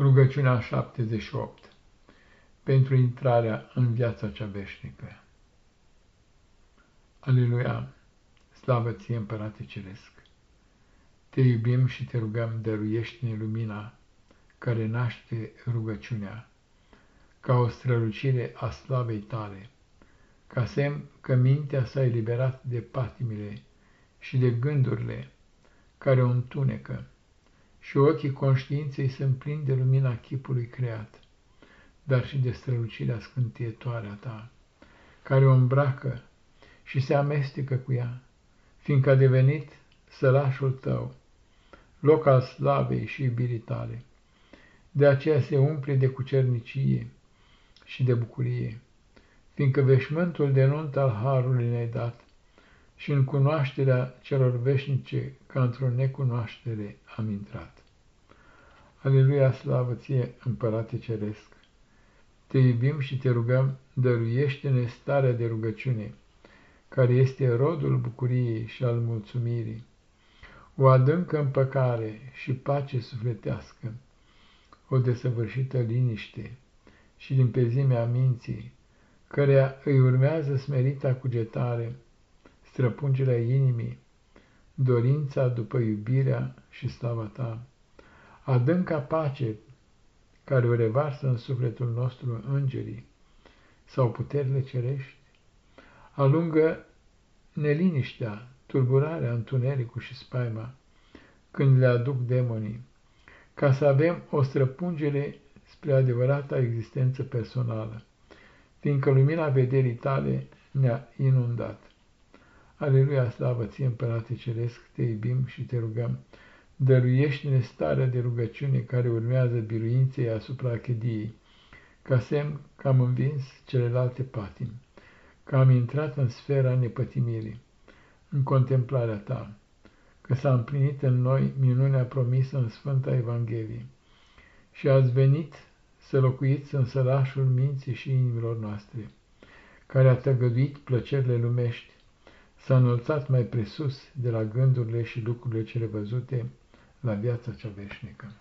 Rugăciunea 78 Pentru intrarea în viața cea veșnică. Aleluia! Slavă ție, Împărate Ceresc! Te iubim și te rugăm, dăruiește-ne lumina care naște rugăciunea, ca o strălucire a slavei tale, ca semn că mintea s-a eliberat de patimile și de gândurile care o întunecă și ochii conștiinței se împlin de lumina chipului creat, dar și de strălucirea scântietoare a ta, care o îmbracă și se amestecă cu ea, fiindcă a devenit sălașul tău, loc al slavei și iubirii tale. De aceea se umple de cucernicie și de bucurie, fiindcă veșmântul de nuntă al Harului ne-ai dat și în cunoașterea celor veșnice ca într-o necunoaștere am intrat. Aleluia, slavă ție, Împărate Ceresc! Te iubim și te rugăm, dăruiește-ne starea de rugăciune, care este rodul bucuriei și al mulțumirii, o adâncă împăcare și pace sufletească, o desăvârșită liniște și limpezimea minții, cărea îi urmează smerita cugetare, străpungerea inimii, dorința după iubirea și slava ta adânca pace care o revarsă în sufletul nostru îngerii sau puterile cerești, alungă neliniștea, tulburarea, întunericul și spaima când le aduc demonii, ca să avem o străpungere spre adevărata existență personală, fiindcă lumina vederii tale ne-a inundat. Aleluia, slavă ție, Împărate Ceresc, te iubim și te rugăm, dăruiește-ne starea de rugăciune care urmează biruinței asupra chediei, ca semn că am învins celelalte patimi, că am intrat în sfera nepătimirii, în contemplarea ta, că s-a împlinit în noi minunea promisă în Sfânta Evanghelie și ați venit să locuiți în sălașul minții și inimilor noastre, care a tăgăduit plăcerile lumești, s-a înălțat mai presus de la gândurile și lucrurile cele văzute, la viața cea veșnică.